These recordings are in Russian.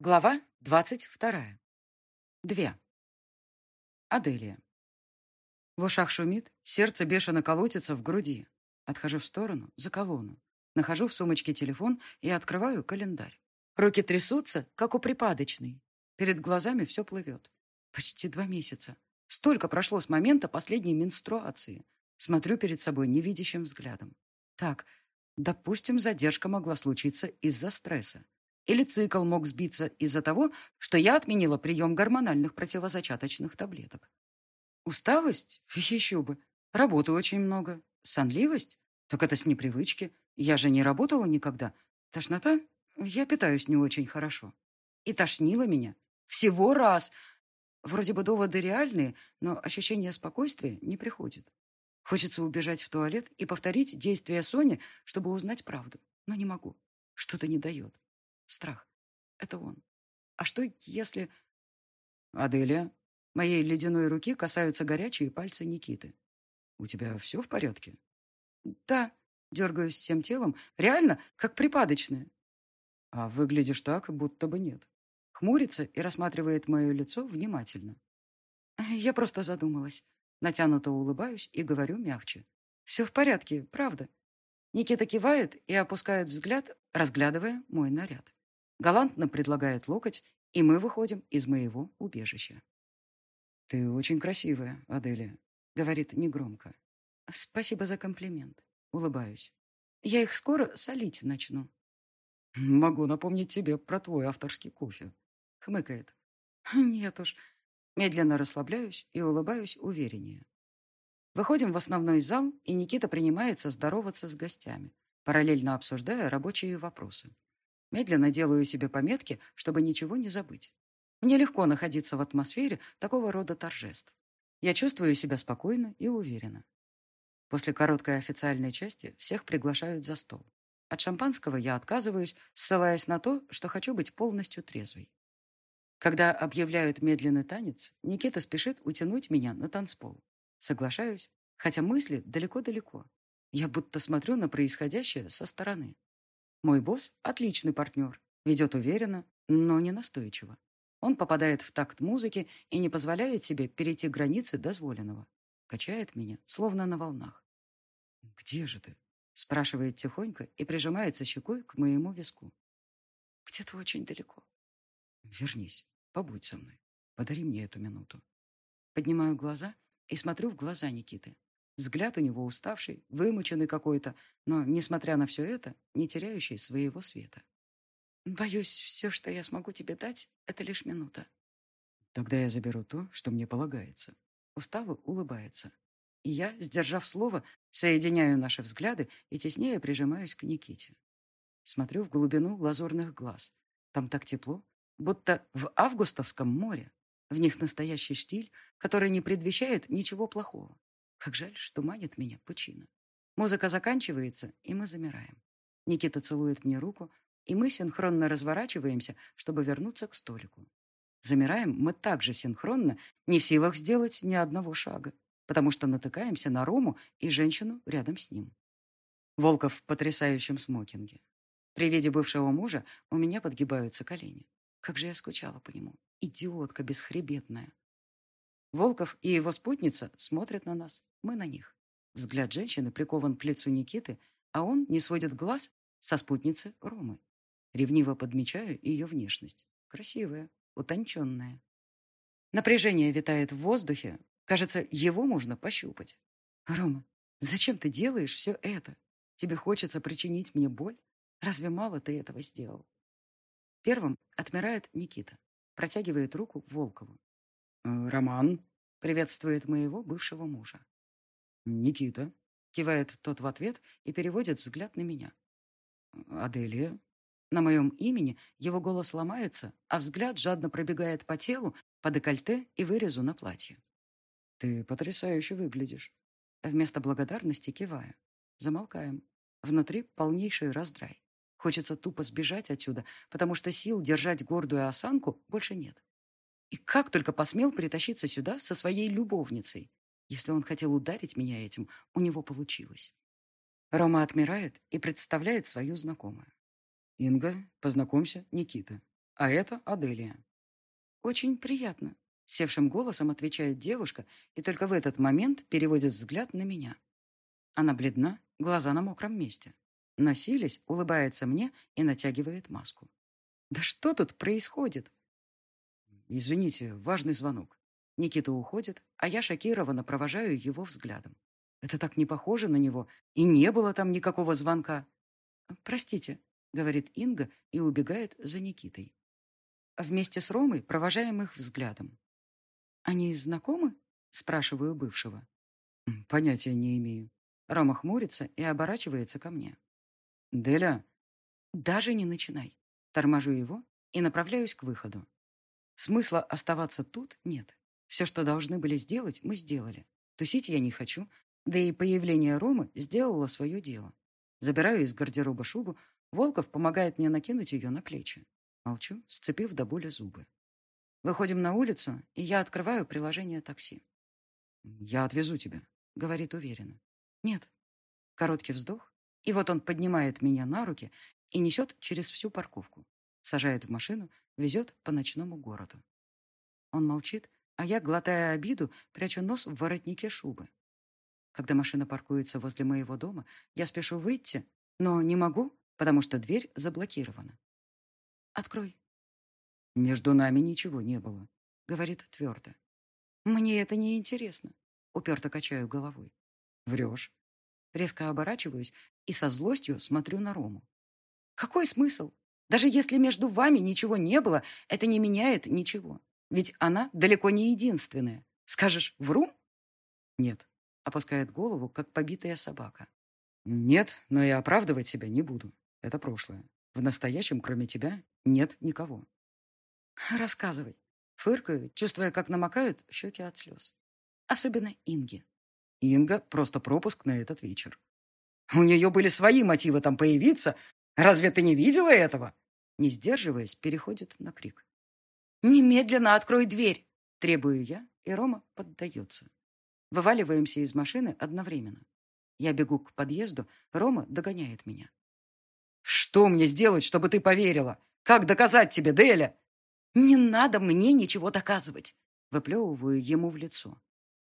Глава двадцать вторая. Две. Аделия. В ушах шумит, сердце бешено колотится в груди. Отхожу в сторону, за колонну. Нахожу в сумочке телефон и открываю календарь. Руки трясутся, как у припадочной. Перед глазами все плывет. Почти два месяца. Столько прошло с момента последней менструации. Смотрю перед собой невидящим взглядом. Так, допустим, задержка могла случиться из-за стресса. Или цикл мог сбиться из-за того, что я отменила прием гормональных противозачаточных таблеток. Усталость? Еще бы. Работы очень много. Сонливость? Так это с непривычки. Я же не работала никогда. Тошнота? Я питаюсь не очень хорошо. И тошнило меня. Всего раз. Вроде бы доводы реальные, но ощущение спокойствия не приходит. Хочется убежать в туалет и повторить действия Сони, чтобы узнать правду. Но не могу. Что-то не дает. Страх. Это он. А что, если... Аделия, моей ледяной руки касаются горячие пальцы Никиты. У тебя все в порядке? Да. Дергаюсь всем телом. Реально, как припадочная. А выглядишь так, будто бы нет. Хмурится и рассматривает мое лицо внимательно. Я просто задумалась. Натянуто улыбаюсь и говорю мягче. Все в порядке, правда. Никита кивает и опускает взгляд, разглядывая мой наряд. Галантно предлагает локоть, и мы выходим из моего убежища. «Ты очень красивая, Аделия», — говорит негромко. «Спасибо за комплимент», — улыбаюсь. «Я их скоро солить начну». «Могу напомнить тебе про твой авторский кофе», — хмыкает. «Нет уж». Медленно расслабляюсь и улыбаюсь увереннее. Выходим в основной зал, и Никита принимается здороваться с гостями, параллельно обсуждая рабочие вопросы. Медленно делаю себе пометки, чтобы ничего не забыть. Мне легко находиться в атмосфере такого рода торжеств. Я чувствую себя спокойно и уверенно. После короткой официальной части всех приглашают за стол. От шампанского я отказываюсь, ссылаясь на то, что хочу быть полностью трезвой. Когда объявляют медленный танец, Никита спешит утянуть меня на танцпол. Соглашаюсь, хотя мысли далеко-далеко. Я будто смотрю на происходящее со стороны. Мой босс – отличный партнер, ведет уверенно, но не настойчиво. Он попадает в такт музыки и не позволяет себе перейти границы дозволенного. Качает меня, словно на волнах. «Где же ты?» – спрашивает тихонько и прижимается щекой к моему виску. «Где-то очень далеко». «Вернись, побудь со мной. Подари мне эту минуту». Поднимаю глаза и смотрю в глаза Никиты. Взгляд у него уставший, вымученный какой-то, но, несмотря на все это, не теряющий своего света. «Боюсь, все, что я смогу тебе дать, это лишь минута». «Тогда я заберу то, что мне полагается». Устало улыбается. И я, сдержав слово, соединяю наши взгляды и теснее прижимаюсь к Никите. Смотрю в глубину лазурных глаз. Там так тепло, будто в августовском море. В них настоящий стиль, который не предвещает ничего плохого. Как жаль, что манит меня пучина. Музыка заканчивается, и мы замираем. Никита целует мне руку, и мы синхронно разворачиваемся, чтобы вернуться к столику. Замираем мы также синхронно, не в силах сделать ни одного шага, потому что натыкаемся на Рому и женщину рядом с ним. Волков в потрясающем смокинге. При виде бывшего мужа у меня подгибаются колени. Как же я скучала по нему. Идиотка бесхребетная. Волков и его спутница смотрят на нас, мы на них. Взгляд женщины прикован к лицу Никиты, а он не сводит глаз со спутницы Ромы. Ревниво подмечаю ее внешность. Красивая, утонченная. Напряжение витает в воздухе. Кажется, его можно пощупать. Рома, зачем ты делаешь все это? Тебе хочется причинить мне боль? Разве мало ты этого сделал? Первым отмирает Никита. Протягивает руку Волкову. Э, «Роман», — приветствует моего бывшего мужа. «Никита», — кивает тот в ответ и переводит взгляд на меня. «Аделия». На моем имени его голос ломается, а взгляд жадно пробегает по телу, по декольте и вырезу на платье. «Ты потрясающе выглядишь». Вместо благодарности киваю. Замолкаем. Внутри полнейший раздрай. Хочется тупо сбежать отсюда, потому что сил держать гордую осанку больше нет. И как только посмел притащиться сюда со своей любовницей. Если он хотел ударить меня этим, у него получилось. Рома отмирает и представляет свою знакомую. «Инга, познакомься, Никита». А это Аделия. Очень приятно. Севшим голосом отвечает девушка и только в этот момент переводит взгляд на меня. Она бледна, глаза на мокром месте. Насились, улыбается мне и натягивает маску. Да что тут происходит? Извините, важный звонок. Никита уходит, а я шокированно провожаю его взглядом. Это так не похоже на него, и не было там никакого звонка. «Простите», — говорит Инга и убегает за Никитой. Вместе с Ромой провожаем их взглядом. «Они знакомы?» — спрашиваю бывшего. «Понятия не имею». Рома хмурится и оборачивается ко мне. «Деля?» «Даже не начинай». Торможу его и направляюсь к выходу. Смысла оставаться тут нет. Все, что должны были сделать, мы сделали. Тусить я не хочу, да и появление Ромы сделало свое дело. Забираю из гардероба шубу, Волков помогает мне накинуть ее на плечи. Молчу, сцепив до боли зубы. Выходим на улицу, и я открываю приложение такси. «Я отвезу тебя», — говорит уверенно. «Нет». Короткий вздох, и вот он поднимает меня на руки и несет через всю парковку. Сажает в машину, везет по ночному городу. Он молчит, а я, глотая обиду, прячу нос в воротнике шубы. Когда машина паркуется возле моего дома, я спешу выйти, но не могу, потому что дверь заблокирована. «Открой», «Между нами ничего не было», — говорит твердо. «Мне это не интересно», — уперто качаю головой. «Врешь». Резко оборачиваюсь и со злостью смотрю на Рому. «Какой смысл? Даже если между вами ничего не было, это не меняет ничего. Ведь она далеко не единственная. Скажешь, вру?» «Нет», — опускает голову, как побитая собака. «Нет, но и оправдывать себя не буду. Это прошлое. В настоящем, кроме тебя, нет никого». Рассказывай. Фыркаю, чувствуя, как намокают щеки от слез. Особенно Инги. Инга — просто пропуск на этот вечер. У нее были свои мотивы там появиться. Разве ты не видела этого? Не сдерживаясь, переходит на крик. «Немедленно открой дверь!» Требую я, и Рома поддается. Вываливаемся из машины одновременно. Я бегу к подъезду, Рома догоняет меня. «Что мне сделать, чтобы ты поверила? Как доказать тебе, Деля?» «Не надо мне ничего доказывать!» Выплевываю ему в лицо.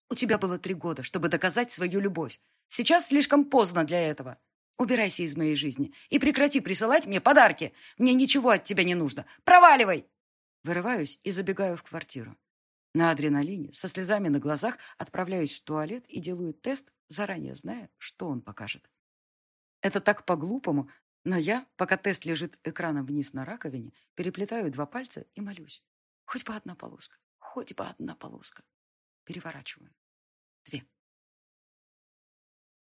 «У тебя было три года, чтобы доказать свою любовь. Сейчас слишком поздно для этого. Убирайся из моей жизни и прекрати присылать мне подарки. Мне ничего от тебя не нужно. Проваливай!» Вырываюсь и забегаю в квартиру. На адреналине, со слезами на глазах, отправляюсь в туалет и делаю тест, заранее зная, что он покажет. Это так по-глупому, но я, пока тест лежит экраном вниз на раковине, переплетаю два пальца и молюсь. Хоть бы одна полоска, хоть бы одна полоска. Переворачиваю. Две.